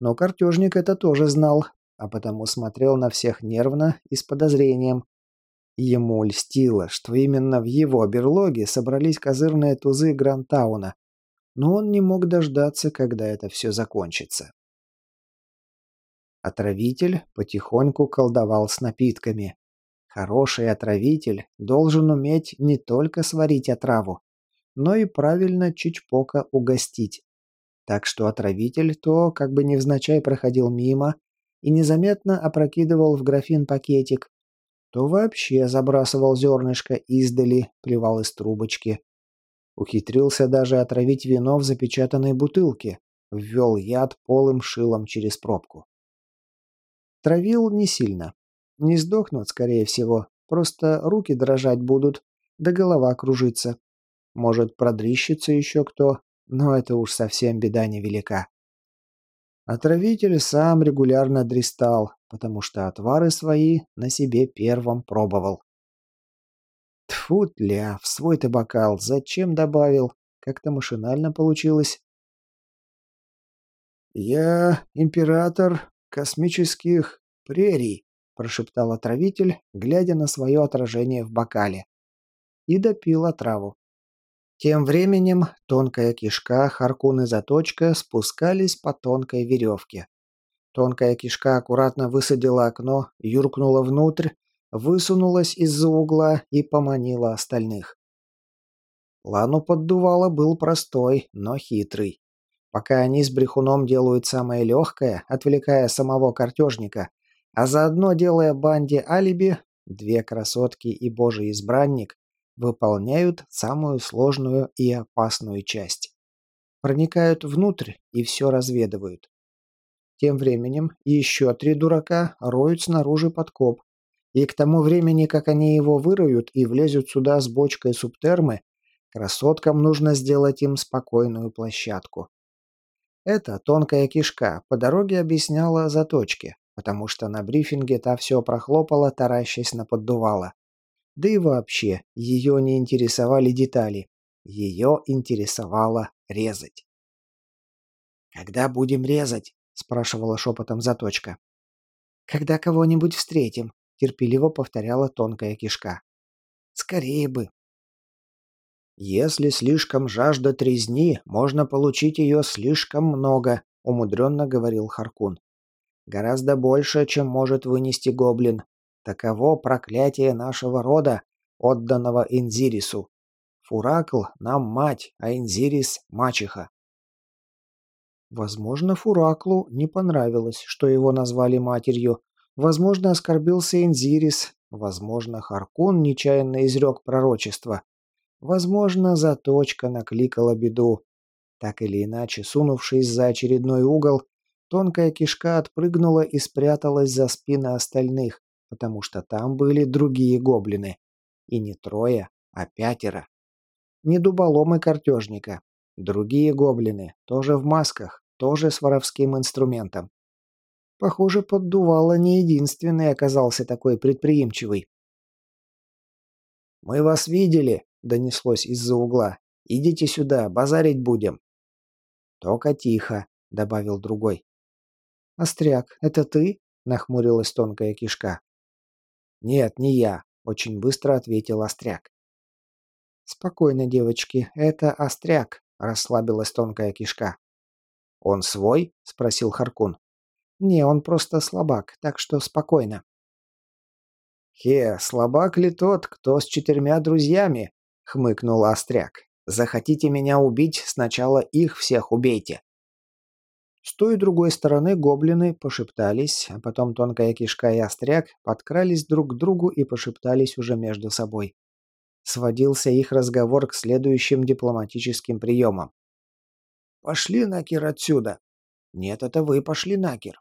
Но картежник это тоже знал, а потому смотрел на всех нервно и с подозрением. Ему льстило, что именно в его берлоге собрались козырные тузы Грантауна, но он не мог дождаться, когда это все закончится. Отравитель потихоньку колдовал с напитками. Хороший отравитель должен уметь не только сварить отраву, но и правильно чичпока угостить. Так что отравитель то, как бы невзначай проходил мимо и незаметно опрокидывал в графин пакетик, то вообще забрасывал зернышко издали, плевал из трубочки. Ухитрился даже отравить вино в запечатанной бутылке, ввел яд полым шилом через пробку. Травил не сильно. Не сдохнут, скорее всего, просто руки дрожать будут, да голова кружится. Может, продрищется еще кто, но это уж совсем беда невелика. Отравитель сам регулярно дристал, потому что отвары свои на себе первым пробовал. Тьфу, тля, в свой-то бокал зачем добавил? Как-то машинально получилось. «Я император космических прерий», – прошептал отравитель, глядя на свое отражение в бокале. И допил отраву. Тем временем тонкая кишка, харкун и заточка спускались по тонкой веревке. Тонкая кишка аккуратно высадила окно, юркнула внутрь, высунулась из-за угла и поманила остальных. План у поддувала был простой, но хитрый. Пока они с брехуном делают самое легкое, отвлекая самого картежника, а заодно делая банде алиби, две красотки и божий избранник выполняют самую сложную и опасную часть. Проникают внутрь и все разведывают. Тем временем еще три дурака роют снаружи подкоп. И к тому времени, как они его выроют и влезут сюда с бочкой субтермы, красоткам нужно сделать им спокойную площадку. Это тонкая кишка по дороге объясняла заточки, потому что на брифинге та все прохлопала, таращась на поддувало. Да и вообще, ее не интересовали детали. Ее интересовало резать. «Когда будем резать?» – спрашивала шепотом заточка. «Когда кого-нибудь встретим», – терпеливо повторяла тонкая кишка. «Скорее бы». «Если слишком жажда трезни, можно получить ее слишком много», – умудренно говорил Харкун. «Гораздо больше, чем может вынести гоблин. Таково проклятие нашего рода, отданного Инзирису. Фуракл нам мать, а Инзирис – мачеха. Возможно, Фураклу не понравилось, что его назвали матерью. Возможно, оскорбился Инзирис. Возможно, Харкун нечаянно изрек пророчество. Возможно, заточка накликала беду. Так или иначе, сунувшись за очередной угол, тонкая кишка отпрыгнула и спряталась за спины остальных, потому что там были другие гоблины. И не трое, а пятеро. Не дуболомы картежника. Другие гоблины, тоже в масках, тоже с воровским инструментом. Похоже, поддувало не единственный оказался такой предприимчивый. «Мы вас видели», — донеслось из-за угла. «Идите сюда, базарить будем». «Только тихо», — добавил другой. «Остряк, это ты?» — нахмурилась тонкая кишка. «Нет, не я», — очень быстро ответил Остряк. «Спокойно, девочки, это Остряк», — расслабилась тонкая кишка. «Он свой?» — спросил Харкун. «Не, он просто слабак, так что спокойно». «Хе, слабак ли тот, кто с четырьмя друзьями?» — хмыкнул Остряк. «Захотите меня убить, сначала их всех убейте». С той и другой стороны гоблины пошептались, а потом тонкая кишка и остряк подкрались друг к другу и пошептались уже между собой. Сводился их разговор к следующим дипломатическим приемам. «Пошли, Накер, отсюда!» «Нет, это вы пошли, Накер!»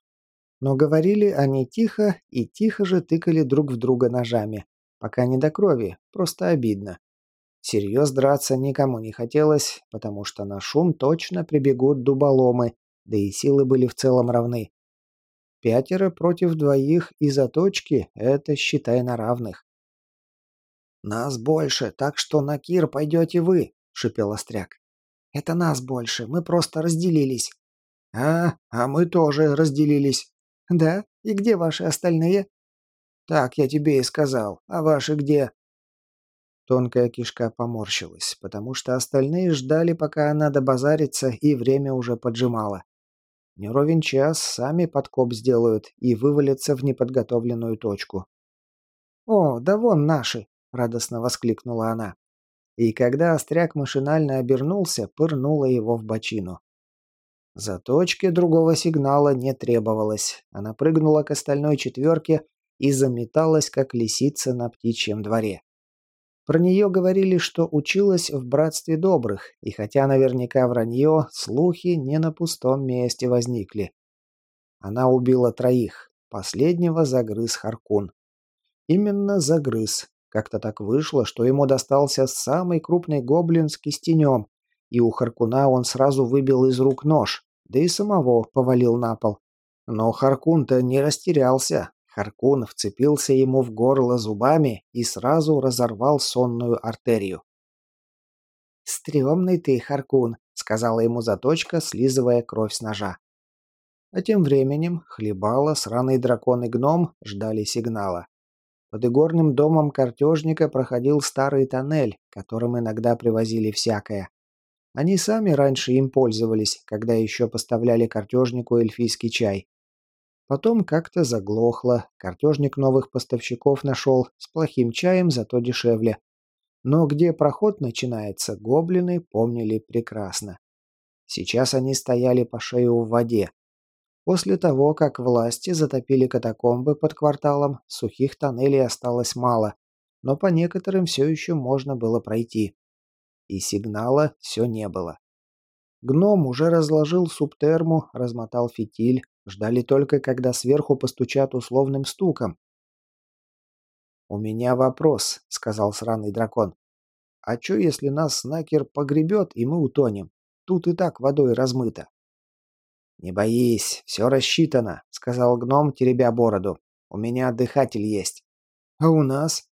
Но говорили они тихо и тихо же тыкали друг в друга ножами. Пока не до крови, просто обидно. Серьез драться никому не хотелось, потому что на шум точно прибегут дуболомы, да и силы были в целом равны. Пятеро против двоих и заточки – это, считай, на равных. «Нас больше, так что на Кир пойдете вы», – шипел Остряк. «Это нас больше, мы просто разделились». А, а мы тоже разделились. Да? И где ваши остальные? Так я тебе и сказал. А ваши где? Тонкая кишка поморщилась, потому что остальные ждали, пока она добазарится, и время уже поджимало. Не ровен час сами подкоп сделают и вывалятся в неподготовленную точку. «О, да вон наши!» — радостно воскликнула она. И когда остряк машинально обернулся, пырнула его в бочину. Заточки другого сигнала не требовалось. Она прыгнула к остальной четверке и заметалась, как лисица на птичьем дворе. Про нее говорили, что училась в братстве добрых, и хотя наверняка вранье, слухи не на пустом месте возникли. Она убила троих, последнего загрыз Харкун. Именно загрыз. Как-то так вышло, что ему достался самый крупный гоблин с кистенем, и у Харкуна он сразу выбил из рук нож, да и самого повалил на пол. Но Харкун-то не растерялся. Харкун вцепился ему в горло зубами и сразу разорвал сонную артерию. «Стремный ты, Харкун», — сказала ему заточка, слизывая кровь с ножа. А тем временем хлебала, сраный дракон и гном ждали сигнала. Под игорным домом картежника проходил старый тоннель, которым иногда привозили всякое. Они сами раньше им пользовались, когда еще поставляли картежнику эльфийский чай. Потом как-то заглохло, картежник новых поставщиков нашел, с плохим чаем, зато дешевле. Но где проход начинается, гоблины помнили прекрасно. Сейчас они стояли по шею в воде. После того, как власти затопили катакомбы под кварталом, сухих тоннелей осталось мало, но по некоторым все еще можно было пройти и сигнала все не было. Гном уже разложил субтерму, размотал фитиль, ждали только, когда сверху постучат условным стуком. «У меня вопрос», — сказал сраный дракон. «А чё, если нас Снакер погребет, и мы утонем? Тут и так водой размыто». «Не боись, все рассчитано», — сказал гном, теребя бороду. «У меня дыхатель есть». «А у нас?»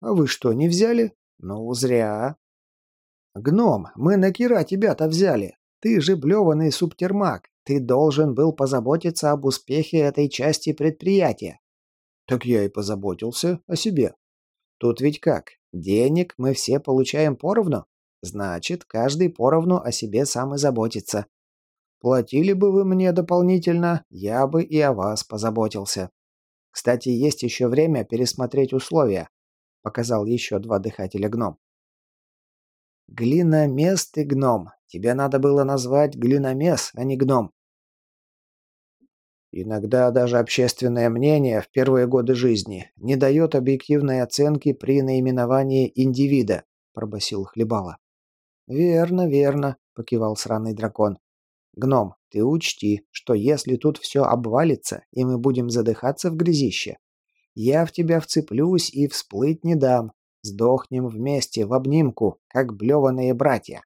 «А вы что, не взяли?» «Ну, зря. «Гном, мы на Кира тебя-то взяли. Ты же блеванный субтермак. Ты должен был позаботиться об успехе этой части предприятия». «Так я и позаботился о себе». «Тут ведь как? Денег мы все получаем поровну? Значит, каждый поровну о себе сам и заботится. Платили бы вы мне дополнительно, я бы и о вас позаботился. Кстати, есть еще время пересмотреть условия», — показал еще два дыхателя гном. Глиномес ты гном. Тебе надо было назвать глиномес, а не гном. Иногда даже общественное мнение в первые годы жизни не дает объективной оценки при наименовании индивида, пробасил Хлебала. Верно, верно, покивал сраный дракон. Гном, ты учти, что если тут все обвалится, и мы будем задыхаться в грязище, я в тебя вцеплюсь и всплыть не дам, Сдохнем вместе, в обнимку, как блеваные братья.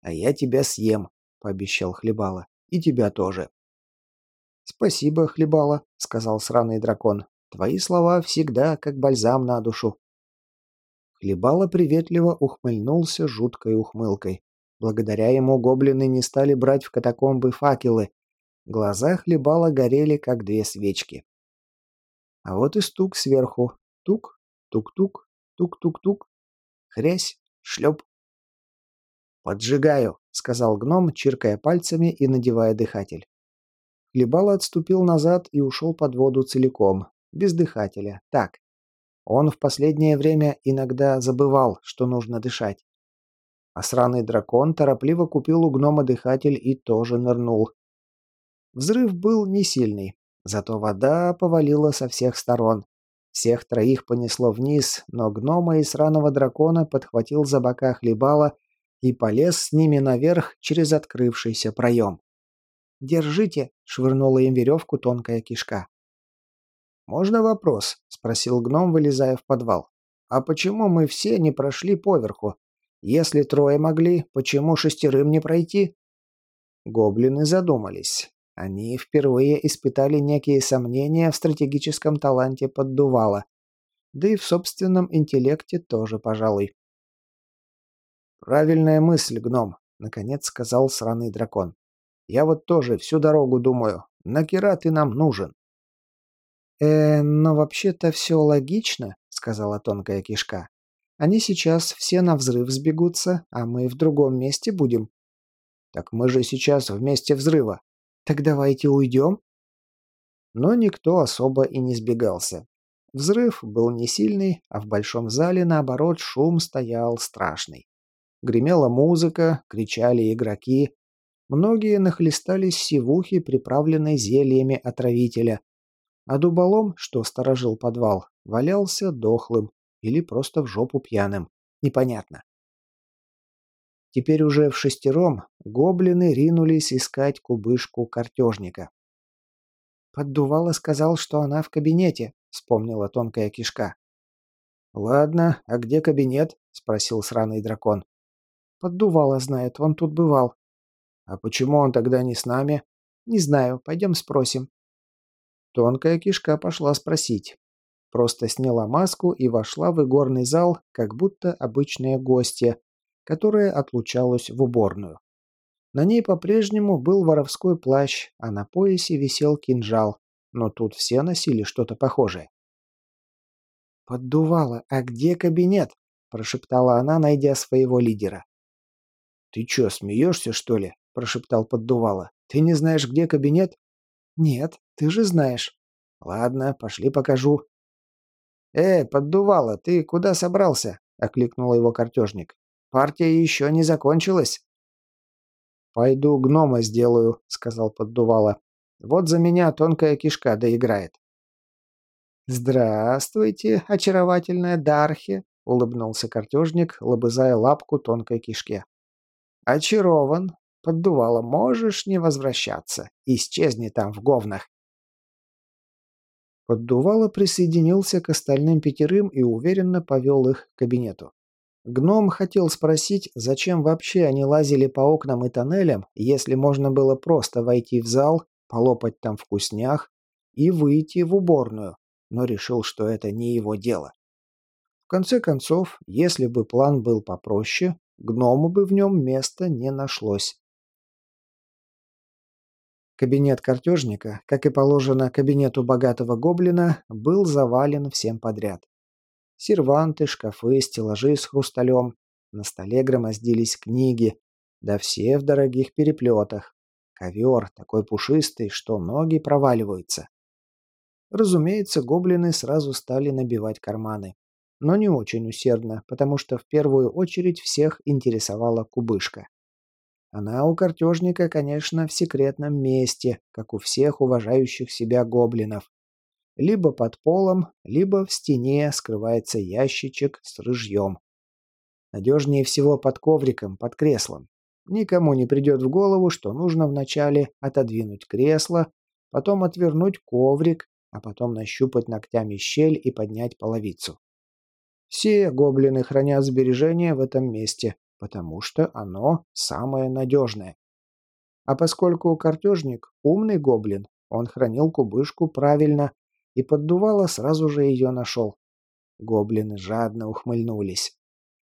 А я тебя съем, пообещал Хлебала. И тебя тоже. Спасибо, Хлебала, сказал сраный дракон. Твои слова всегда как бальзам на душу. Хлебала приветливо ухмыльнулся жуткой ухмылкой. Благодаря ему гоблины не стали брать в катакомбы факелы. Глаза Хлебала горели, как две свечки. А вот и стук сверху. Тук, тук-тук, Тук-тук-тук. Хрясь, шлеп. «Поджигаю», — сказал гном, чиркая пальцами и надевая дыхатель. Хлебало отступил назад и ушел под воду целиком, без дыхателя, так. Он в последнее время иногда забывал, что нужно дышать. А сраный дракон торопливо купил у гнома дыхатель и тоже нырнул. Взрыв был не сильный, зато вода повалила со всех сторон. Всех троих понесло вниз, но гнома и сраного дракона подхватил за бока хлебала и полез с ними наверх через открывшийся проем. «Держите!» — швырнула им веревку тонкая кишка. «Можно вопрос?» — спросил гном, вылезая в подвал. «А почему мы все не прошли поверху? Если трое могли, почему шестерым не пройти?» Гоблины задумались. Они впервые испытали некие сомнения в стратегическом таланте поддувала. Да и в собственном интеллекте тоже, пожалуй. «Правильная мысль, гном», — наконец сказал сраный дракон. Я вот тоже всю дорогу думаю, нахера ты нам нужен?» «Э, но вообще-то все логично», — сказала тонкая кишка. «Они сейчас все на взрыв сбегутся, а мы в другом месте будем». «Так мы же сейчас в месте взрыва». «Так давайте уйдем». Но никто особо и не сбегался. Взрыв был не сильный, а в большом зале, наоборот, шум стоял страшный. Гремела музыка, кричали игроки. Многие нахлестались сивухи, приправленной зельями отравителя. А дуболом, что сторожил подвал, валялся дохлым или просто в жопу пьяным. Непонятно. Теперь уже в шестером гоблины ринулись искать кубышку картежника. Поддувало сказал, что она в кабинете, вспомнила тонкая кишка. «Ладно, а где кабинет?» — спросил сраный дракон. «Поддувало знает, он тут бывал». «А почему он тогда не с нами?» «Не знаю, пойдем спросим». Тонкая кишка пошла спросить. Просто сняла маску и вошла в игорный зал, как будто обычная гостья, которая отлучалась в уборную. На ней по-прежнему был воровской плащ, а на поясе висел кинжал, но тут все носили что-то похожее. «Поддувало, а где кабинет?» – прошептала она, найдя своего лидера. «Ты чё, смеешься, что ли?» – прошептал Поддувало. «Ты не знаешь, где кабинет?» «Нет, ты же знаешь». «Ладно, пошли покажу». «Э, Поддувало, ты куда собрался?» – окликнул его картежник. «Партия еще не закончилась». «Пойду гнома сделаю», — сказал Поддувало. «Вот за меня тонкая кишка доиграет». «Здравствуйте, очаровательная Дархи», — улыбнулся картежник, лобызая лапку тонкой кишке. «Очарован. Поддувало, можешь не возвращаться. Исчезни там в говнах». Поддувало присоединился к остальным пятерым и уверенно повел их к кабинету. Гном хотел спросить, зачем вообще они лазили по окнам и тоннелям, если можно было просто войти в зал, полопать там вкуснях и выйти в уборную, но решил, что это не его дело. В конце концов, если бы план был попроще, гному бы в нем места не нашлось. Кабинет картежника, как и положено кабинету богатого гоблина, был завален всем подряд. Серванты, шкафы, стеллажи с хрусталем. На столе громоздились книги. Да все в дорогих переплетах. Ковер такой пушистый, что ноги проваливаются. Разумеется, гоблины сразу стали набивать карманы. Но не очень усердно, потому что в первую очередь всех интересовала кубышка. Она у картежника, конечно, в секретном месте, как у всех уважающих себя гоблинов. Либо под полом, либо в стене скрывается ящичек с рыжьем. Надежнее всего под ковриком, под креслом. Никому не придет в голову, что нужно вначале отодвинуть кресло, потом отвернуть коврик, а потом нащупать ногтями щель и поднять половицу. Все гоблины хранят сбережения в этом месте, потому что оно самое надежное. А поскольку картежник умный гоблин, он хранил кубышку правильно и поддувало сразу же ее нашел. Гоблины жадно ухмыльнулись.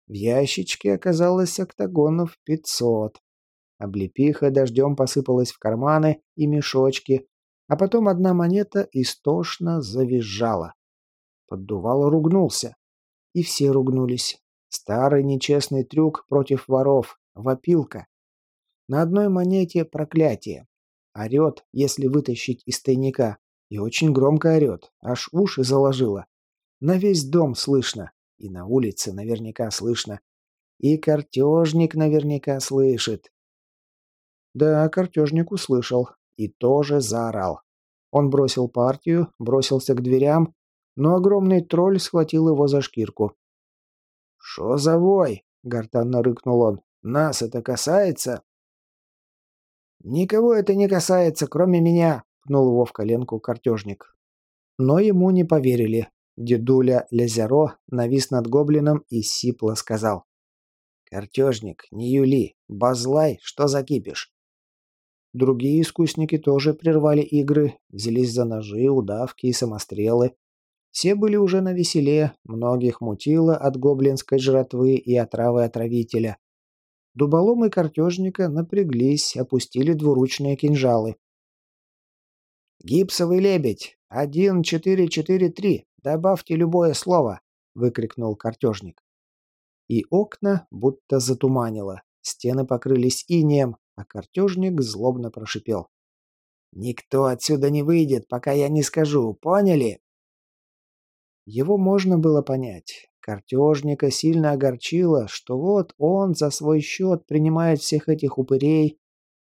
В ящичке оказалось октагонов пятьсот. Облепиха дождем посыпалась в карманы и мешочки, а потом одна монета истошно завизжала. Поддувало ругнулся. И все ругнулись. Старый нечестный трюк против воров. Вопилка. На одной монете проклятие. Орет, если вытащить из тайника. И очень громко орет, аж уши заложило. На весь дом слышно. И на улице наверняка слышно. И картежник наверняка слышит. Да, картежник услышал. И тоже заорал. Он бросил партию, бросился к дверям, но огромный тролль схватил его за шкирку. «Шо за вой?» — гортанно рыкнул он. «Нас это касается?» «Никого это не касается, кроме меня», пнул его в коленку картежник. Но ему не поверили. Дедуля Лезеро навис над гоблином и сипло сказал. «Картежник, не юли, базлай, что закипишь?» Другие искусники тоже прервали игры, взялись за ножи, удавки и самострелы. Все были уже на веселе, многих мутило от гоблинской жратвы и отравы отравителя. Дуболомы картежника напряглись, опустили двуручные кинжалы. «Гипсовый лебедь! Один, четыре, четыре, три! Добавьте любое слово!» — выкрикнул картежник. И окна будто затуманило. Стены покрылись инеем, а картежник злобно прошипел. «Никто отсюда не выйдет, пока я не скажу, поняли?» Его можно было понять. Картежника сильно огорчило, что вот он за свой счет принимает всех этих упырей,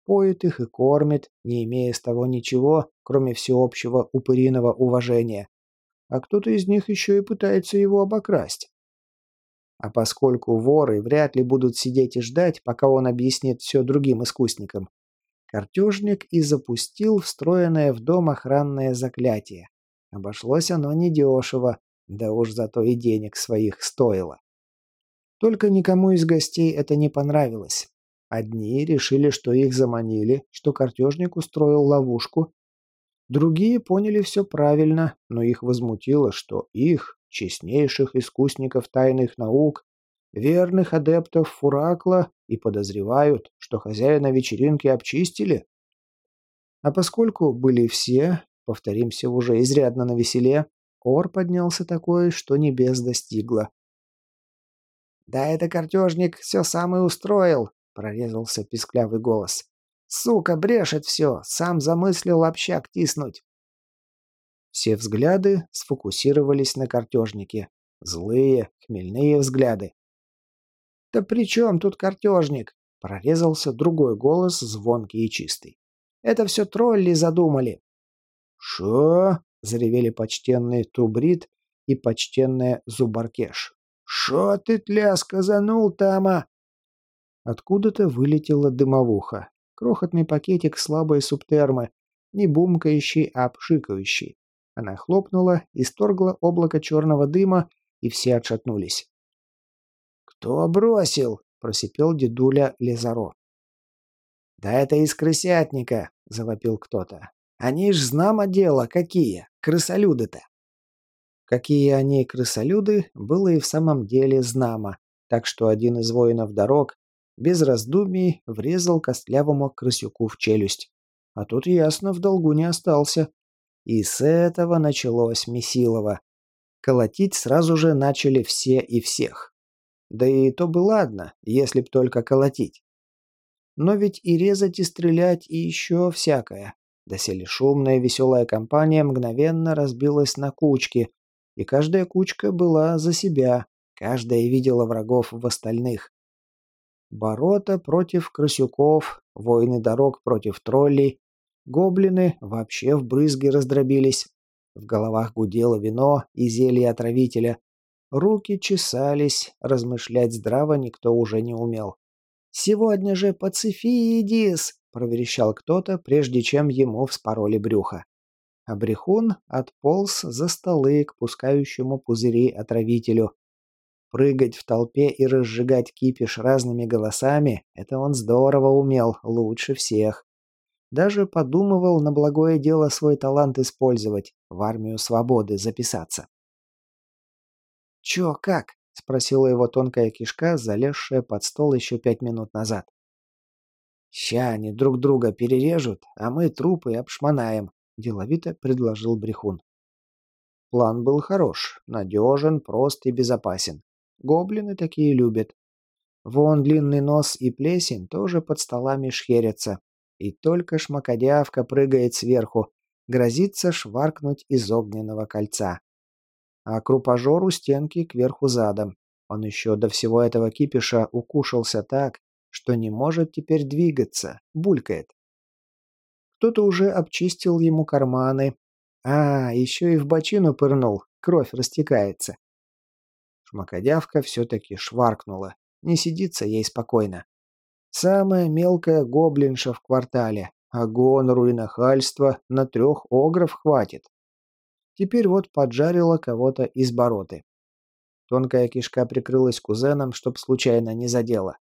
поет их и кормит, не имея с того ничего, кроме всеобщего упыриного уважения. А кто-то из них еще и пытается его обокрасть. А поскольку воры вряд ли будут сидеть и ждать, пока он объяснит все другим искусникам, картежник и запустил встроенное в дом охранное заклятие. Обошлось оно недешево, да уж зато и денег своих стоило. Только никому из гостей это не понравилось. Одни решили, что их заманили, что картежник устроил ловушку. Другие поняли все правильно, но их возмутило, что их, честнейших искусников тайных наук, верных адептов Фуракла, и подозревают, что хозяина вечеринки обчистили. А поскольку были все, повторимся уже изрядно на Ор поднялся такой, что небес достигло. «Да это картежник все сам и устроил», — прорезался писклявый голос. «Сука, брешет все, сам замыслил общак тиснуть». Все взгляды сфокусировались на картежнике. Злые, хмельные взгляды. «Да при чем тут картежник?» — прорезался другой голос, звонкий и чистый. «Это все тролли задумали». «Шо?» Заревели почтенный Тубрид и почтенная Зубаркеш. «Шо ты, тля, сказанул, Тама?» Откуда-то вылетела дымовуха. Крохотный пакетик слабой субтермы, не бумкающий, а пшикающий. Она хлопнула, исторгла облако черного дыма, и все отшатнулись. «Кто бросил?» — просипел дедуля Лезаро. «Да это из крысятника!» — завопил кто-то. «Они ж знамо дело какие! крысолюды-то? Какие они крысолюды, было и в самом деле знамо, так что один из воинов дорог без раздумий врезал костлявому крысюку в челюсть. А тут ясно в долгу не остался. И с этого началось Месилово. Колотить сразу же начали все и всех. Да и то бы ладно, если б только колотить. Но ведь и резать, и стрелять, и еще всякое. Доселе шумная веселая компания мгновенно разбилась на кучки, и каждая кучка была за себя, каждая видела врагов в остальных. Борота против крысюков, воины дорог против троллей, гоблины вообще в брызги раздробились. В головах гудело вино и зелье отравителя. Руки чесались, размышлять здраво никто уже не умел. «Сегодня же пацифидис!» Проверещал кто-то, прежде чем ему вспороли брюхо. А брехун отполз за столы к пускающему пузыри отравителю. Прыгать в толпе и разжигать кипиш разными голосами – это он здорово умел, лучше всех. Даже подумывал на благое дело свой талант использовать, в армию свободы записаться. «Чё, как?» – спросила его тонкая кишка, залезшая под стол еще пять минут назад. «Ща они друг друга перережут, а мы трупы обшмонаем», – деловито предложил Брехун. План был хорош, надежен, прост и безопасен. Гоблины такие любят. Вон длинный нос и плесень тоже под столами шхерятся. И только шмакодявка прыгает сверху, грозится шваркнуть из огненного кольца. А крупожор у стенки кверху задом. Он еще до всего этого кипиша укушался так, что не может теперь двигаться, булькает. Кто-то уже обчистил ему карманы. А, еще и в бочину пырнул, кровь растекается. Шмакодявка все-таки шваркнула. Не сидится ей спокойно. Самая мелкая гоблинша в квартале, а гонору и нахальства на трех огров хватит. Теперь вот поджарила кого-то из бороты. Тонкая кишка прикрылась кузеном, чтоб случайно не задела.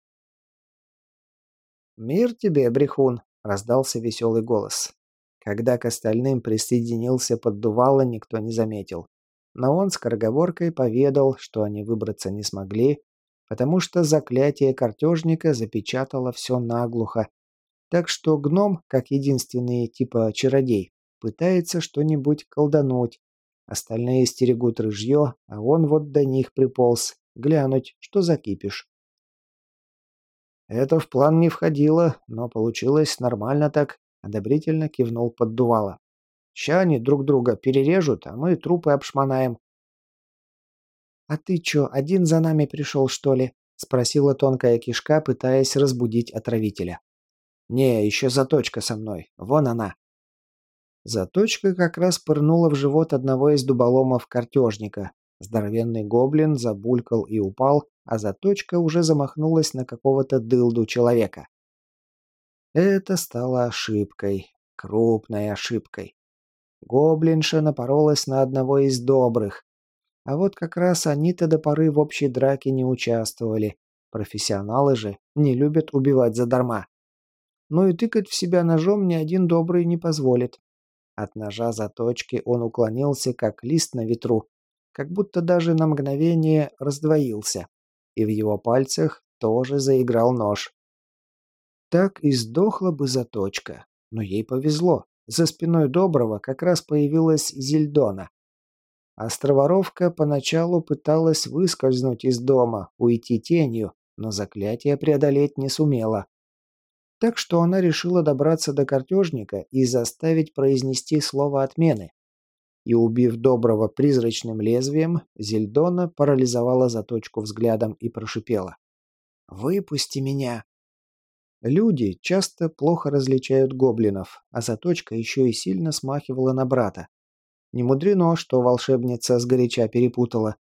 «Мир тебе, брехун!» — раздался веселый голос. Когда к остальным присоединился поддувало, никто не заметил. Но он с скороговоркой поведал, что они выбраться не смогли, потому что заклятие картежника запечатало все наглухо. Так что гном, как единственный типа чародей, пытается что-нибудь колдануть. Остальные стерегут рыжье, а он вот до них приполз, глянуть, что закипишь. Это в план не входило, но получилось нормально так, одобрительно кивнул поддувало. Ща они друг друга перережут, а мы трупы обшмонаем. «А ты чё, один за нами пришел, что ли?» — спросила тонкая кишка, пытаясь разбудить отравителя. «Не, еще заточка со мной. Вон она». Заточка как раз пырнула в живот одного из дуболомов картежника. Здоровенный гоблин забулькал и упал, а заточка уже замахнулась на какого-то дылду человека. Это стало ошибкой. Крупной ошибкой. Гоблинша напоролась на одного из добрых. А вот как раз они-то до поры в общей драке не участвовали. Профессионалы же не любят убивать задарма. Но и тыкать в себя ножом ни один добрый не позволит. От ножа заточки он уклонился, как лист на ветру, как будто даже на мгновение раздвоился, и в его пальцах тоже заиграл нож. Так и сдохла бы заточка, но ей повезло. За спиной Доброго как раз появилась Зельдона. Островоровка поначалу пыталась выскользнуть из дома, уйти тенью, но заклятие преодолеть не сумела. Так что она решила добраться до картежника и заставить произнести слово отмены. И убив Доброго призрачным лезвием, Зельдона парализовала заточку взглядом и прошипела. «Выпусти меня!» Люди часто плохо различают гоблинов, а заточка еще и сильно смахивала на брата. Не мудрено, что волшебница сгоряча перепутала.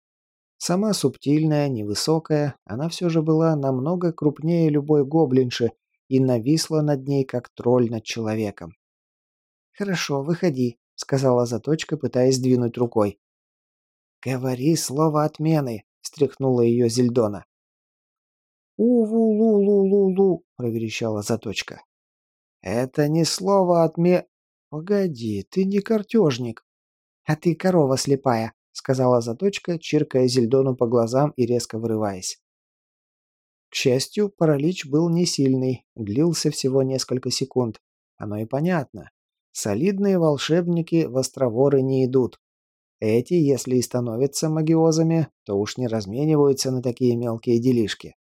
Сама субтильная, невысокая, она все же была намного крупнее любой гоблинши и нависла над ней, как тролль над человеком. «Хорошо, выходи», — сказала заточка, пытаясь двинуть рукой. «Говори слово отмены», — встряхнула ее Зельдона. «У-ву-лу-лу-лу-лу», — проверещала заточка. «Это не слово отме...» «Погоди, ты не картежник». «А ты корова слепая», — сказала заточка, чиркая Зельдону по глазам и резко вырываясь. К счастью, паралич был не сильный, длился всего несколько секунд. Оно и понятно. Солидные волшебники в островоры не идут. Эти, если и становятся магиозами, то уж не размениваются на такие мелкие делишки.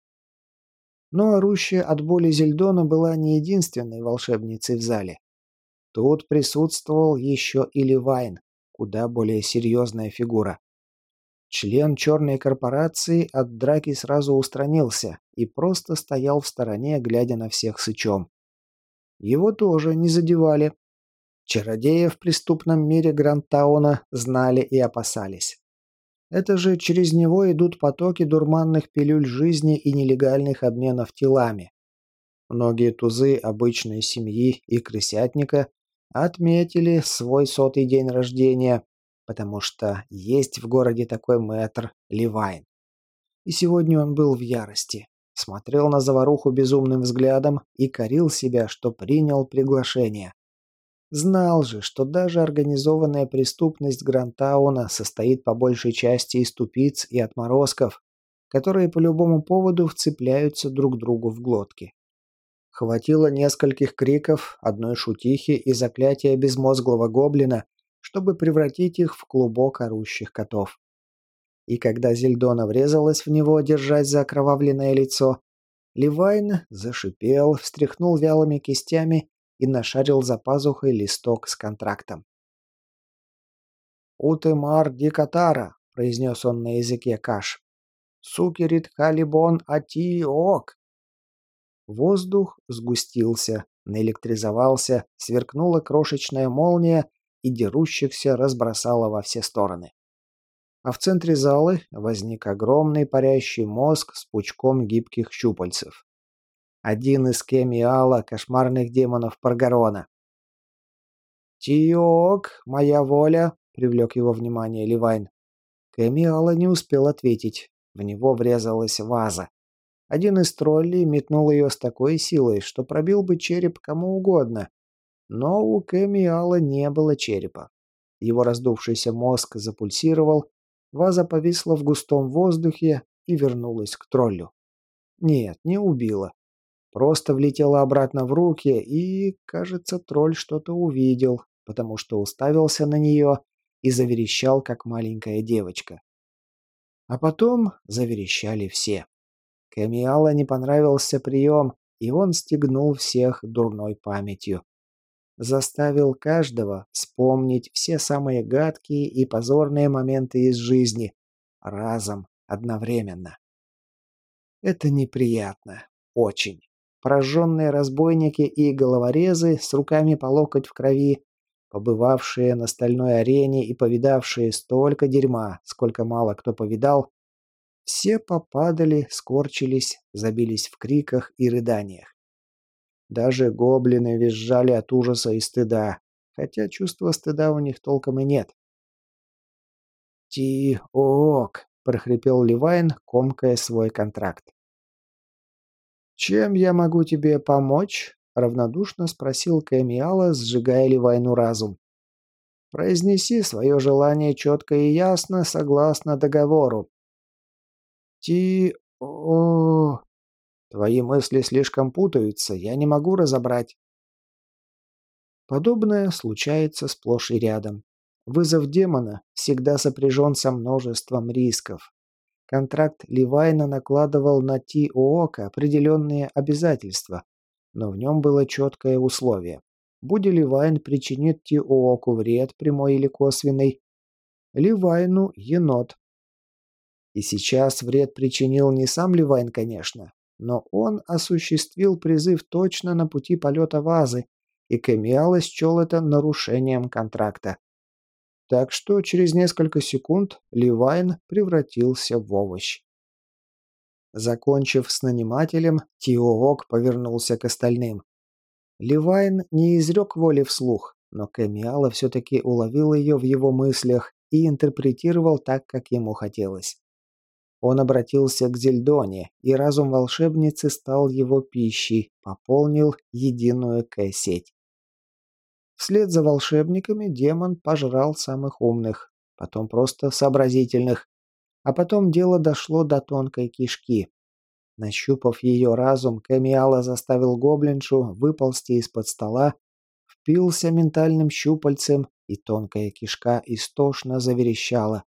Но орущая от боли Зельдона была не единственной волшебницей в зале. Тут присутствовал еще и Ливайн, куда более серьезная фигура. Член черной корпорации от драки сразу устранился и просто стоял в стороне, глядя на всех сычом. Его тоже не задевали. Чародеи в преступном мире Грантауна знали и опасались. Это же через него идут потоки дурманных пилюль жизни и нелегальных обменов телами. Многие тузы обычной семьи и крысятника отметили свой сотый день рождения, потому что есть в городе такой мэтр Ливайн. И сегодня он был в ярости, смотрел на заваруху безумным взглядом и корил себя, что принял приглашение. Знал же, что даже организованная преступность Грантауна состоит по большей части из тупиц и отморозков, которые по любому поводу вцепляются друг другу в глотки. Хватило нескольких криков, одной шутихи и заклятия безмозглого гоблина, чтобы превратить их в клубок орущих котов. И когда Зельдона врезалась в него, держась за окровавленное лицо, Ливайн зашипел, встряхнул вялыми кистями и нашарил за пазухой листок с контрактом. «Утемар Дикатара», — произнес он на языке каш. «Сукерит халибон атиок». Воздух сгустился, наэлектризовался, сверкнула крошечная молния и дерущихся разбросала во все стороны. А в центре залы возник огромный парящий мозг с пучком гибких щупальцев один из Кемиала кошмарных демонов Паргарона. «Тиок, моя воля!» — привлек его внимание Ливайн. Кемиала не успел ответить. В него врезалась ваза. Один из троллей метнул ее с такой силой, что пробил бы череп кому угодно. Но у Кэмиала не было черепа. Его раздувшийся мозг запульсировал, ваза повисла в густом воздухе, и вернулась к троллю. Нет, не убила. Просто влетела обратно в руки и, кажется, тролль что-то увидел, потому что уставился на нее и заверещал, как маленькая девочка. А потом заверещали все. Камиала не понравился прием, и он стегнул всех дурной памятью. Заставил каждого вспомнить все самые гадкие и позорные моменты из жизни. Разом, одновременно. Это неприятно. Очень. Прожженные разбойники и головорезы с руками по локоть в крови, побывавшие на стальной арене и повидавшие столько дерьма, сколько мало кто повидал, все попадали, скорчились, забились в криках и рыданиях. Даже гоблины визжали от ужаса и стыда, хотя чувства стыда у них толком и нет. «Ти-ок!» – прохрипел Ливайн, комкая свой контракт. «Чем я могу тебе помочь?» – равнодушно спросил Кэмиала, сжигая Ливайну разум. «Произнеси свое желание четко и ясно, согласно договору. Ти... о Твои мысли слишком путаются, я не могу разобрать. Подобное случается сплошь и рядом. Вызов демона всегда сопряжен со множеством рисков. Контракт Ливайна накладывал на Ти Оока определенные обязательства, но в нем было четкое условие. Буде Ливайн причинит Ти Ооку вред, прямой или косвенный, Ливайну – енот, и сейчас вред причинил не сам Ливайн, конечно, но он осуществил призыв точно на пути полета вазы, и Кэмиала счел это нарушением контракта. Так что через несколько секунд Ливайн превратился в овощ. Закончив с нанимателем, Тиоок повернулся к остальным. Ливайн не изрек воли вслух, но Кэмиала все-таки уловил ее в его мыслях и интерпретировал так, как ему хотелось. Он обратился к Зельдоне, и разум волшебницы стал его пищей, пополнил единую К-сеть. Вслед за волшебниками демон пожрал самых умных, потом просто сообразительных, а потом дело дошло до тонкой кишки. Нащупав ее разум, Камиала заставил гоблиншу выползти из-под стола, впился ментальным щупальцем, и тонкая кишка истошно заверещала.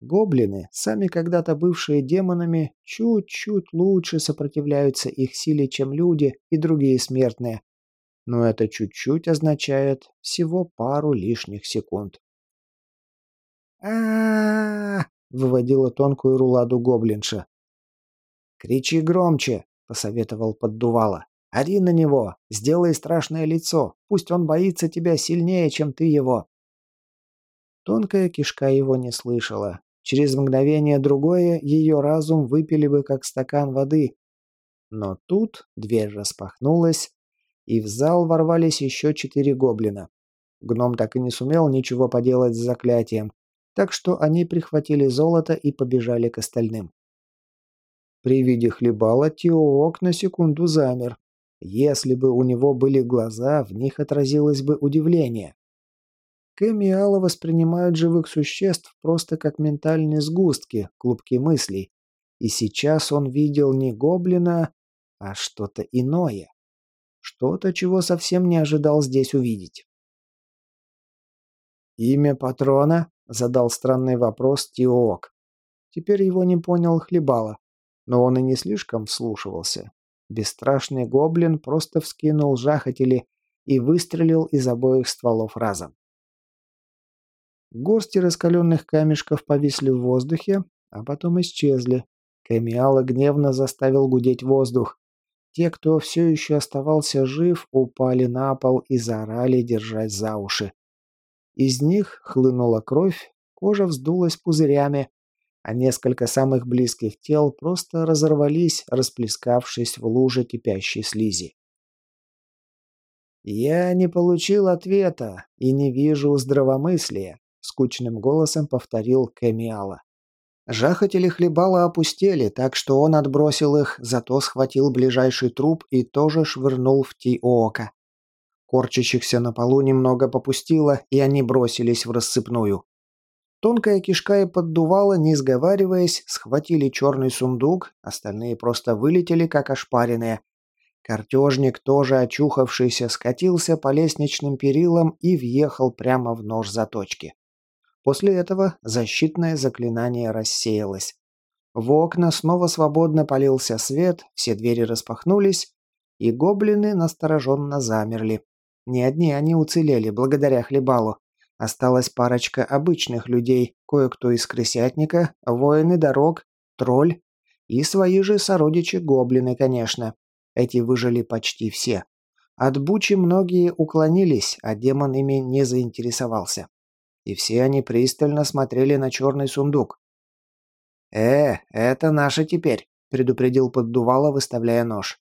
Гоблины, сами когда-то бывшие демонами, чуть-чуть лучше сопротивляются их силе, чем люди и другие смертные. Но это чуть-чуть означает всего пару лишних секунд. а выводила тонкую руладу гоблинша. «Кричи громче!» — посоветовал поддувало. «Ори на него! Сделай страшное лицо! Пусть он боится тебя сильнее, чем ты его!» Тонкая кишка его не слышала, Через мгновение другое ее разум выпили бы, как стакан воды. Но тут дверь распахнулась, и в зал ворвались еще четыре гоблина. Гном так и не сумел ничего поделать с заклятием, так что они прихватили золото и побежали к остальным. При виде хлебала Тиоок на секунду замер. Если бы у него были глаза, в них отразилось бы удивление. Кэм и Алла воспринимают живых существ просто как ментальные сгустки, клубки мыслей. И сейчас он видел не гоблина, а что-то иное. Что-то, чего совсем не ожидал здесь увидеть. «Имя патрона?» — задал странный вопрос Тиоок. Теперь его не понял Хлебала, но он и не слишком вслушивался. Бесстрашный гоблин просто вскинул жахатели и выстрелил из обоих стволов разом. Горсти раскаленных камешков повисли в воздухе, а потом исчезли. Камиала гневно заставил гудеть воздух. Те, кто все еще оставался жив, упали на пол и заорали, держась за уши. Из них хлынула кровь, кожа вздулась пузырями, а несколько самых близких тел просто разорвались, расплескавшись в луже кипящей слизи. «Я не получил ответа и не вижу здравомыслия», скучным голосом повторил Кэмиала. Жахатели хлебала опустели, так что он отбросил их, зато схватил ближайший труп и тоже швырнул в Тиоока. Корчащихся на полу немного попустило, и они бросились в рассыпную. Тонкая кишка и поддувала, не сговариваясь, схватили черный сундук, остальные просто вылетели, как ошпаренные. Картежник, тоже очухавшийся, скатился по лестничным перилам и въехал прямо в нож заточки. После этого защитное заклинание рассеялось. В окна снова свободно полился свет, все двери распахнулись, и гоблины настороженно замерли. Не одни они уцелели благодаря хлебалу. Осталась парочка обычных людей, кое-кто из крысятника, воины дорог, тролль и свои же сородичи-гоблины, конечно. Эти выжили почти все. От бучи многие уклонились, а демон ими не заинтересовался. И все они пристально смотрели на черный сундук. «Э, это наше теперь», — предупредил поддувало, выставляя нож.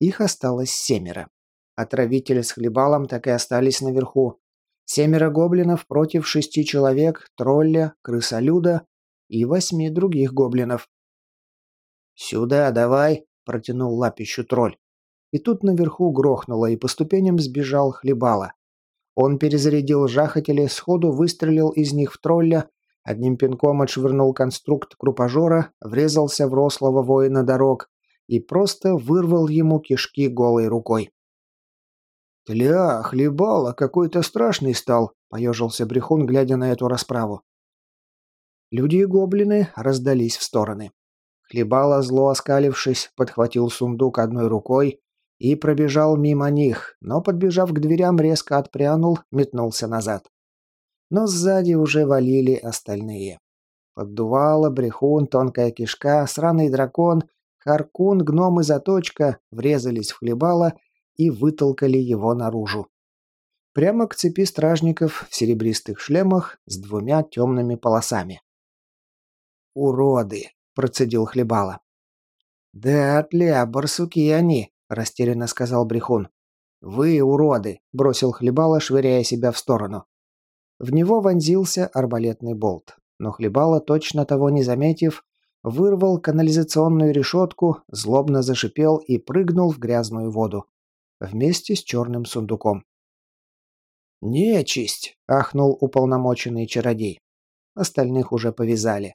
Их осталось семеро. Отравитель с хлебалом так и остались наверху, Семеро гоблинов против шести человек, тролля, крысолюда и восьми других гоблинов. «Сюда давай!» – протянул лапищу тролль. И тут наверху грохнуло, и по ступеням сбежал хлебало. Он перезарядил жахатели, сходу выстрелил из них в тролля, одним пинком отшвырнул конструкт крупожора, врезался в рослого воина дорог и просто вырвал ему кишки голой рукой. «Тля, хлебало, какой-то страшный стал», — поежился Брехун, глядя на эту расправу. Люди и гоблины раздались в стороны. Хлебало, зло оскалившись, подхватил сундук одной рукой и пробежал мимо них, но, подбежав к дверям, резко отпрянул, метнулся назад. Но сзади уже валили остальные. Поддувало, брехун, тонкая кишка, сраный дракон, харкун, гном и заточка врезались в хлебало и вытолкали его наружу. Прямо к цепи стражников в серебристых шлемах с двумя темными полосами. «Уроды!» – процедил Хлебала. «Да, тля, барсуки они!» – растерянно сказал Брехун. «Вы уроды!» – бросил Хлебала, швыряя себя в сторону. В него вонзился арбалетный болт. Но Хлебала, точно того не заметив, вырвал канализационную решетку, злобно зашипел и прыгнул в грязную воду вместе с черным сундуком. «Нечисть!» – ахнул уполномоченный чародей. Остальных уже повязали.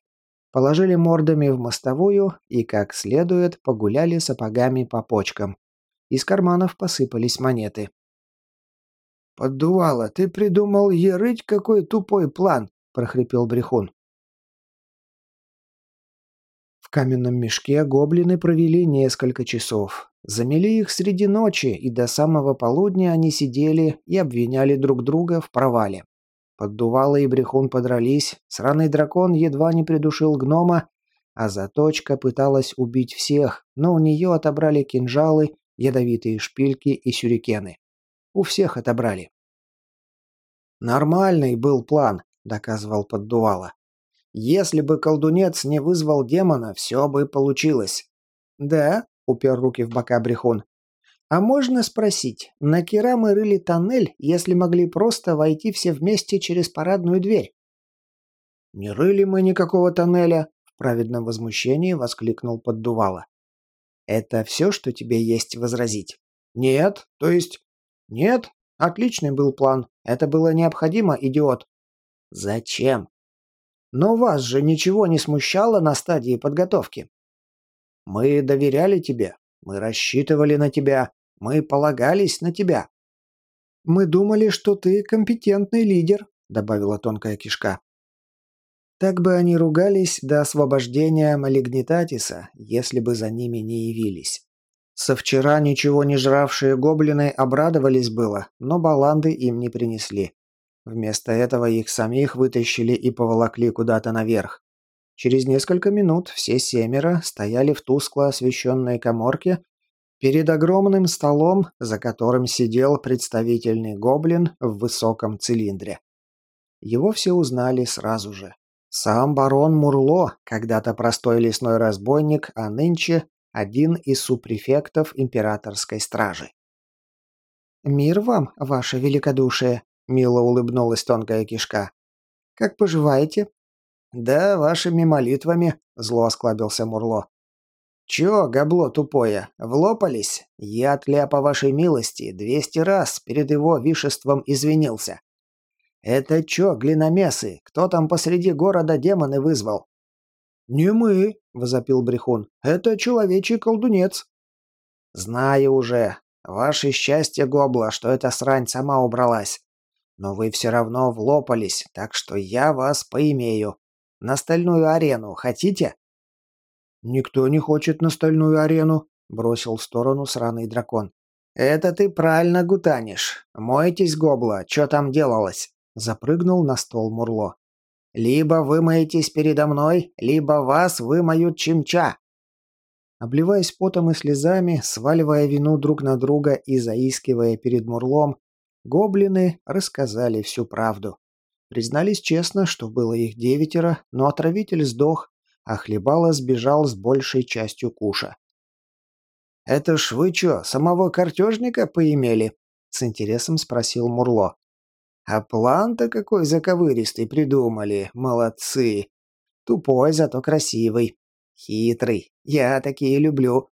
Положили мордами в мостовую и, как следует, погуляли сапогами по почкам. Из карманов посыпались монеты. «Поддувало, ты придумал ерыть какой тупой план!» – прохрипел Брехун. В каменном мешке гоблины провели несколько часов. Замели их среди ночи, и до самого полудня они сидели и обвиняли друг друга в провале. Поддувало и Брехун подрались, сраный дракон едва не придушил гнома, а Заточка пыталась убить всех, но у нее отобрали кинжалы, ядовитые шпильки и сюрикены. У всех отобрали. «Нормальный был план», — доказывал Поддувало. «Если бы колдунец не вызвал демона, все бы получилось». «Да?» — упер руки в бока Брехун. «А можно спросить, на кера мы рыли тоннель, если могли просто войти все вместе через парадную дверь?» «Не рыли мы никакого тоннеля», — в праведном возмущении воскликнул Поддувало. «Это все, что тебе есть возразить?» «Нет, то есть...» «Нет, отличный был план. Это было необходимо, идиот». «Зачем?» «Но вас же ничего не смущало на стадии подготовки?» Мы доверяли тебе, мы рассчитывали на тебя, мы полагались на тебя». «Мы думали, что ты компетентный лидер», — добавила тонкая кишка. Так бы они ругались до освобождения Малигнитатиса, если бы за ними не явились. Со вчера ничего не жравшие гоблины обрадовались было, но баланды им не принесли. Вместо этого их самих вытащили и поволокли куда-то наверх. Через несколько минут все семеро стояли в тускло освещенной коморке перед огромным столом, за которым сидел представительный гоблин в высоком цилиндре. Его все узнали сразу же. Сам барон Мурло, когда-то простой лесной разбойник, а нынче один из супрефектов императорской стражи. «Мир вам, ваше великодушие», — мило улыбнулась тонкая кишка. «Как поживаете? «Да, вашими молитвами», — зло осклабился Мурло. «Чё, гобло тупое, влопались? Я, тля по вашей милости, двести раз перед его вишеством извинился. «Это чё, глиномесы? Кто там посреди города демоны вызвал?» «Не мы», — возопил Брехун. «Это человечий колдунец». «Знаю уже. Ваше счастье, Гобла, что эта срань сама убралась. Но вы все равно влопались, так что я вас поимею. На стальную арену хотите?» «Никто не хочет на стальную арену», — бросил в сторону сраный дракон. «Это ты правильно гутанишь. Мойтесь, Гобла, что там делалось?» Запрыгнул на стол Мурло. «Либо вы моетесь передо мной, либо вас вымоют чимча». Обливаясь потом и слезами, сваливая вину друг на друга и заискивая перед Мурлом, гоблины рассказали всю правду. Признались честно, что было их девятеро, но отравитель сдох, а Хлебало сбежал с большей частью куша. «Это ж вы чё, самого картежника поимели?» — с интересом спросил Мурло. «А план-то какой заковыристый придумали, молодцы. Тупой, зато красивый. Хитрый. Я такие люблю».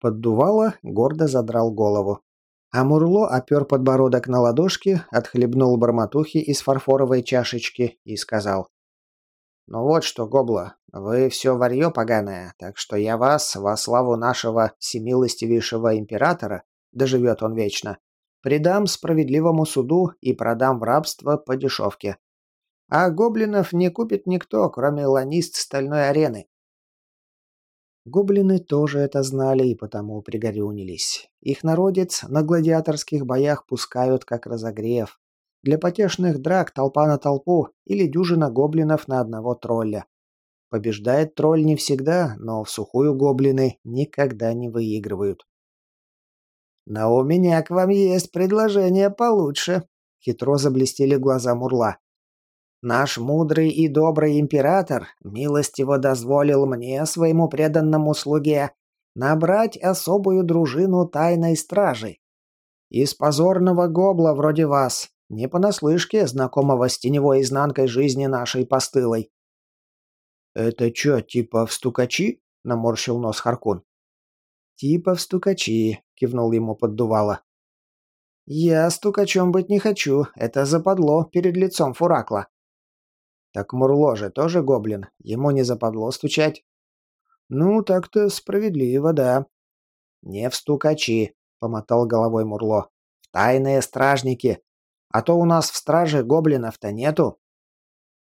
Поддувало, гордо задрал голову. А Мурло опер подбородок на ладошки, отхлебнул барматухи из фарфоровой чашечки и сказал. «Ну вот что, Гобла, вы все варье поганое, так что я вас, во славу нашего всемилостивейшего императора, доживет он вечно, предам справедливому суду и продам в рабство по дешевке. А гоблинов не купит никто, кроме ланист стальной арены. Гоблины тоже это знали и потому пригорюнились. Их народец на гладиаторских боях пускают как разогрев. Для потешных драк толпа на толпу или дюжина гоблинов на одного тролля. Побеждает тролль не всегда, но в сухую гоблины никогда не выигрывают. «Но у меня к вам есть предложение получше», — хитро заблестели глаза Мурла. «Наш мудрый и добрый император милостиво дозволил мне, своему преданному слуге, набрать особую дружину тайной стражи. Из позорного гобла вроде вас, не понаслышке знакомого с теневой изнанкой жизни нашей постылой. «Это чё, типа в стукачи?» — наморщил нос Харкун. «Типа в стукачи», — кивнул ему поддувало. «Я стукачом быть не хочу, это западло перед лицом Фуракла». «Так Мурло же тоже гоблин, ему не западло стучать». «Ну, так-то справедливо, да». «Не в стукачи», — помотал головой Мурло. «В тайные стражники. А то у нас в страже гоблинов-то нету».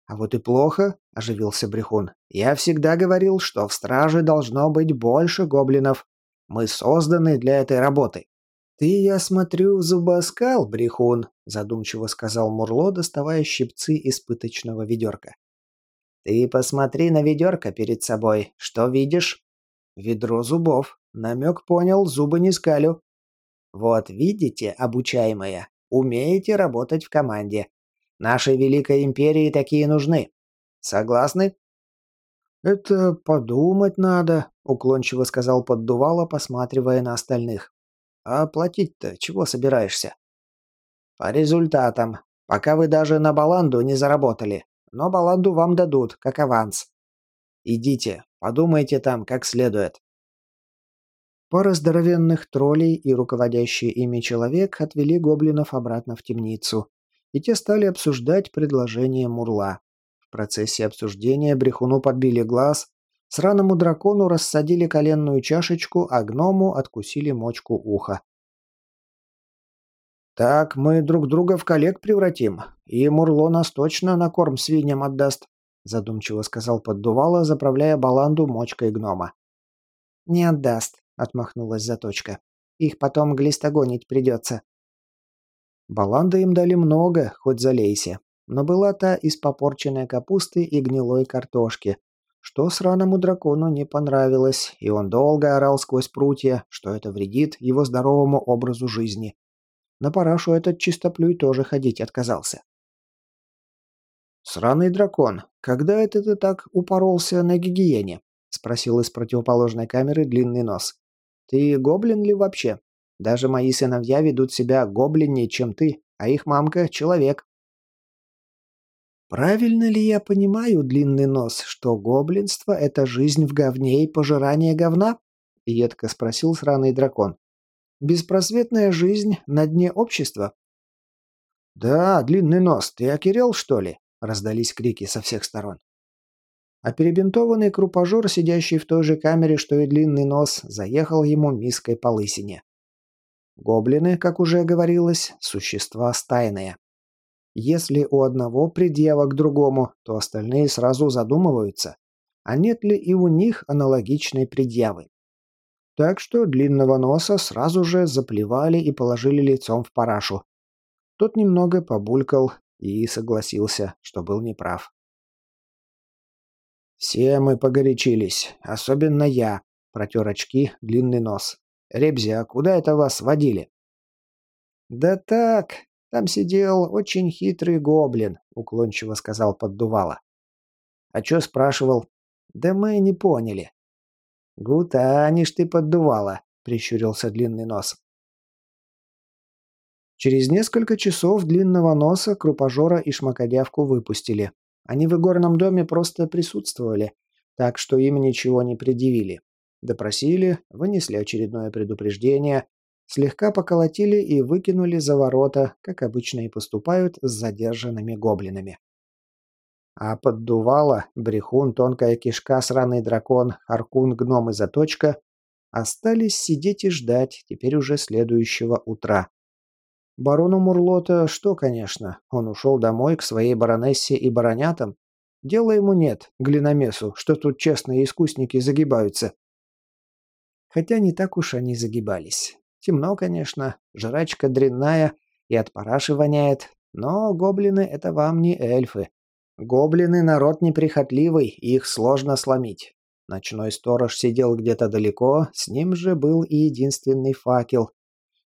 «А вот и плохо», — оживился Брехун. «Я всегда говорил, что в страже должно быть больше гоблинов. Мы созданы для этой работы». «Ты, я смотрю, зубоскал, Брехун», — задумчиво сказал Мурло, доставая щипцы из пыточного ведерка. «Ты посмотри на ведерко перед собой. Что видишь?» «Ведро зубов. Намек понял, зубы не скалю». «Вот видите, обучаемая, умеете работать в команде. Нашей Великой Империи такие нужны. Согласны?» «Это подумать надо», — уклончиво сказал поддувало, посматривая на остальных. «А платить-то чего собираешься?» «По результатам. Пока вы даже на баланду не заработали. Но баланду вам дадут, как аванс. Идите, подумайте там как следует». Пара здоровенных троллей и руководящий ими человек отвели гоблинов обратно в темницу, и те стали обсуждать предложение Мурла. Процессе обсуждения Брехуну подбили глаз, сраному дракону рассадили коленную чашечку, а гному откусили мочку уха. «Так мы друг друга в коллег превратим, и Мурло нас точно на корм свиньям отдаст», задумчиво сказал поддувало, заправляя баланду мочкой гнома. «Не отдаст», — отмахнулась заточка. «Их потом глистогонить придется». Баланда им дали много, хоть залейся. Но была та из попорченной капусты и гнилой картошки, что сраному дракону не понравилось, и он долго орал сквозь прутья, что это вредит его здоровому образу жизни. На парашу этот чистоплюй тоже ходить отказался. «Сраный дракон, когда это ты так упоролся на гигиене?» — спросил из противоположной камеры длинный нос. «Ты гоблин ли вообще?» Даже мои сыновья ведут себя гоблиннее, чем ты, а их мамка — человек». «Правильно ли я понимаю, длинный нос, что гоблинство — это жизнь в говне и пожирание говна?» — едко спросил сраный дракон. «Беспросветная жизнь на дне общества?» «Да, длинный нос, ты окерел, что ли?» – раздались крики со всех сторон. А перебинтованный крупажор, сидящий в той же камере, что и длинный нос, заехал ему миской по лысине. Гоблины, как уже говорилось, существа стайные. Если у одного предъява к другому, то остальные сразу задумываются, а нет ли и у них аналогичной предъявы. Так что длинного носа сразу же заплевали и положили лицом в парашу. Тот немного побулькал и согласился, что был неправ. «Все мы погорячились, особенно я», — протер очки длинный нос. «Ребзя, куда это вас водили?» «Да так, там сидел очень хитрый гоблин», — уклончиво сказал поддувало. «А чё спрашивал?» «Да мы не поняли». «Гутанишь ты поддувало», — прищурился длинный нос. Через несколько часов длинного носа, крупожора и шмакодявку выпустили. Они в игорном доме просто присутствовали, так что им ничего не предъявили. Допросили, вынесли очередное предупреждение, слегка поколотили и выкинули за ворота, как обычно и поступают с задержанными гоблинами. А поддувало, брехун, тонкая кишка, сраный дракон, аркун, гном и заточка остались сидеть и ждать теперь уже следующего утра. Барону Мурлота что, конечно, он ушел домой к своей баронессе и баронятам. Дела ему нет, глиномесу, что тут честные искусники загибаются. Хотя не так уж они загибались. Темно, конечно, жрачка дрянная и от параши воняет, но гоблины — это вам не эльфы. Гоблины — народ неприхотливый, их сложно сломить. Ночной сторож сидел где-то далеко, с ним же был и единственный факел.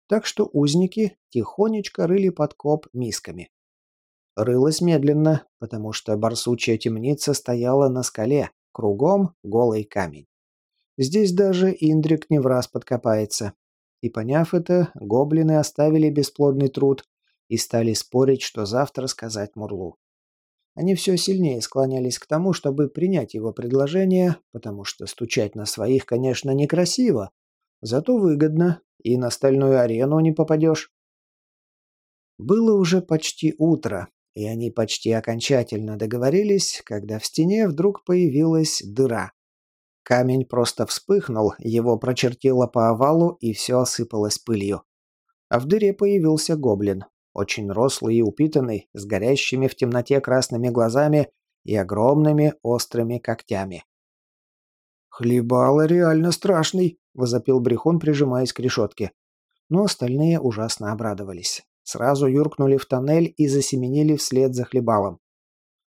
Так что узники тихонечко рыли подкоп мисками. Рылось медленно, потому что барсучья темница стояла на скале, кругом голый камень. Здесь даже Индрик не в раз подкопается. И поняв это, гоблины оставили бесплодный труд и стали спорить, что завтра сказать Мурлу. Они все сильнее склонялись к тому, чтобы принять его предложение, потому что стучать на своих, конечно, некрасиво, зато выгодно, и на стальную арену не попадешь. Было уже почти утро, и они почти окончательно договорились, когда в стене вдруг появилась дыра. Камень просто вспыхнул, его прочертило по овалу, и все осыпалось пылью. А в дыре появился гоблин, очень рослый и упитанный, с горящими в темноте красными глазами и огромными острыми когтями. «Хлебало реально страшный», — возопил Брехун, прижимаясь к решетке. Но остальные ужасно обрадовались. Сразу юркнули в тоннель и засеменили вслед за хлебалом.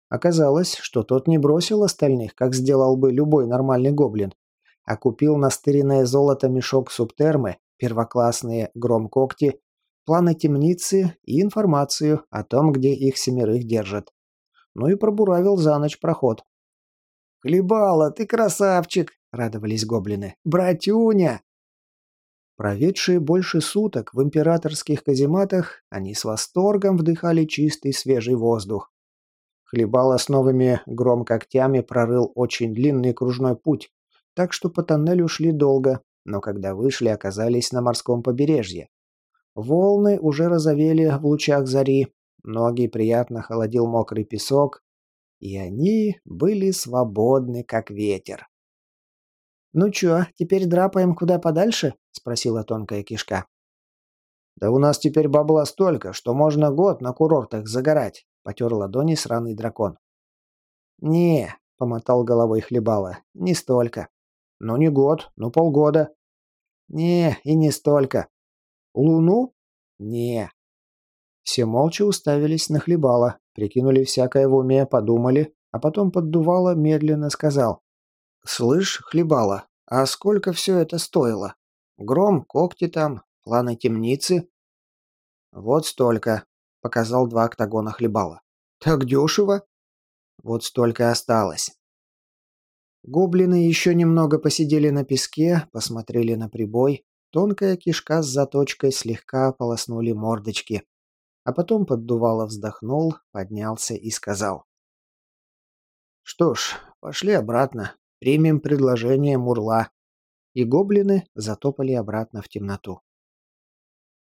Оказалось, что тот не бросил остальных, как сделал бы любой нормальный гоблин, а купил на стыренное золото мешок субтермы, первоклассные громкогти, планы темницы и информацию о том, где их семерых держат. Ну и пробуравил за ночь проход. «Хлебало, ты красавчик!» — радовались гоблины. «Братюня!» Проведшие больше суток в императорских казематах, они с восторгом вдыхали чистый свежий воздух. Хлебало с новыми громкогтями прорыл очень длинный кружной путь, так что по тоннелю шли долго, но когда вышли, оказались на морском побережье. Волны уже разовели в лучах зари, ноги приятно холодил мокрый песок, и они были свободны, как ветер. «Ну чё, теперь драпаем куда подальше?» — спросила тонкая кишка. «Да у нас теперь бабла столько, что можно год на курортах загорать», — потер ладони сраный дракон. «Не», — помотал головой хлебала, — «не столько». «Ну не год, ну полгода». «Не, и не столько». «Луну?» «Не». Все молча уставились на хлебала, прикинули всякое в уме, подумали, а потом поддувало медленно сказал. «Слышь, хлебала, а сколько все это стоило? Гром, когти там, планы темницы?» «Вот столько», — показал два октагона хлебала. «Так дешево?» «Вот столько осталось». Гоблины еще немного посидели на песке, посмотрели на прибой. Тонкая кишка с заточкой слегка полоснули мордочки. А потом поддувало вздохнул, поднялся и сказал. «Что ж, пошли обратно. Примем предложение Мурла». И гоблины затопали обратно в темноту.